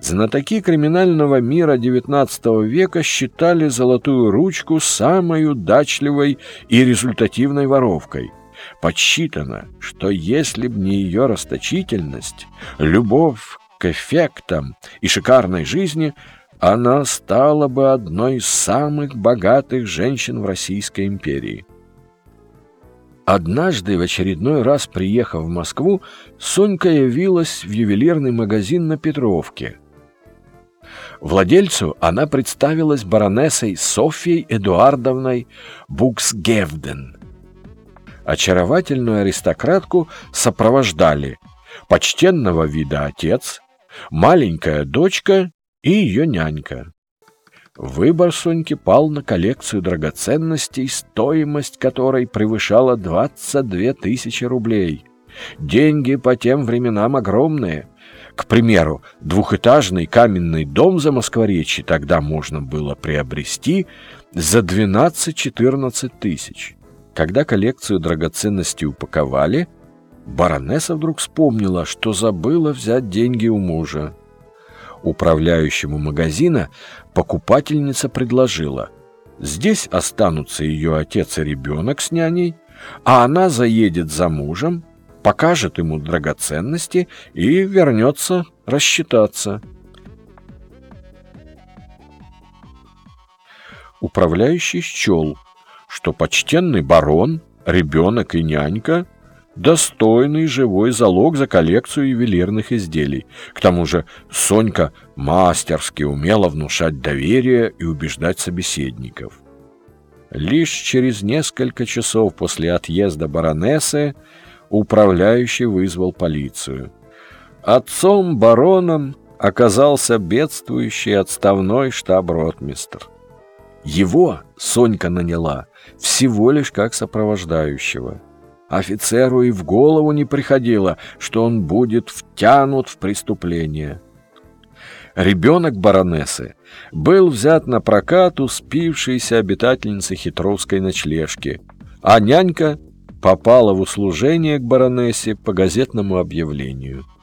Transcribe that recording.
Знатоки криминального мира XIX века считали золотую ручку самой удачливой и результативной воровкой. Подсчитано, что если б не ее расточительность, любовь к эффектам и шикарной жизни, она стала бы одной из самых богатых женщин в Российской империи. Однажды, в очередной раз приехав в Москву, Сонька явилась в ювелирный магазин на Петровке – Владельцу она представилась баронессой Софьей Эдуардовной Буксгевден. Очаровательную аристократку сопровождали почтенного вида отец, маленькая дочка и ее нянька. Выбор Соньки пал на коллекцию драгоценностей, стоимость которой превышала 22 тысячи рублей. Деньги по тем временам огромные, к примеру, двухэтажный каменный дом за Москворечье тогда можно было приобрести за 12-14 тысяч. Когда коллекцию драгоценностей упаковали, баронесса вдруг вспомнила, что забыла взять деньги у мужа. Управляющему магазина покупательница предложила «Здесь останутся ее отец и ребенок с няней, а она заедет за мужем, покажет ему драгоценности и вернется рассчитаться. Управляющий счел, что почтенный барон, ребенок и нянька – достойный живой залог за коллекцию ювелирных изделий. К тому же Сонька мастерски умела внушать доверие и убеждать собеседников. Лишь через несколько часов после отъезда баронессы управляющий вызвал полицию. Отцом-бароном оказался бедствующий отставной штаб-ротмистр. Его Сонька наняла всего лишь как сопровождающего. Офицеру и в голову не приходило, что он будет втянут в преступление. Ребенок баронессы был взят на прокат у спившейся обитательницы хитровской ночлежки, а нянька попала в услужение к баронессе по газетному объявлению –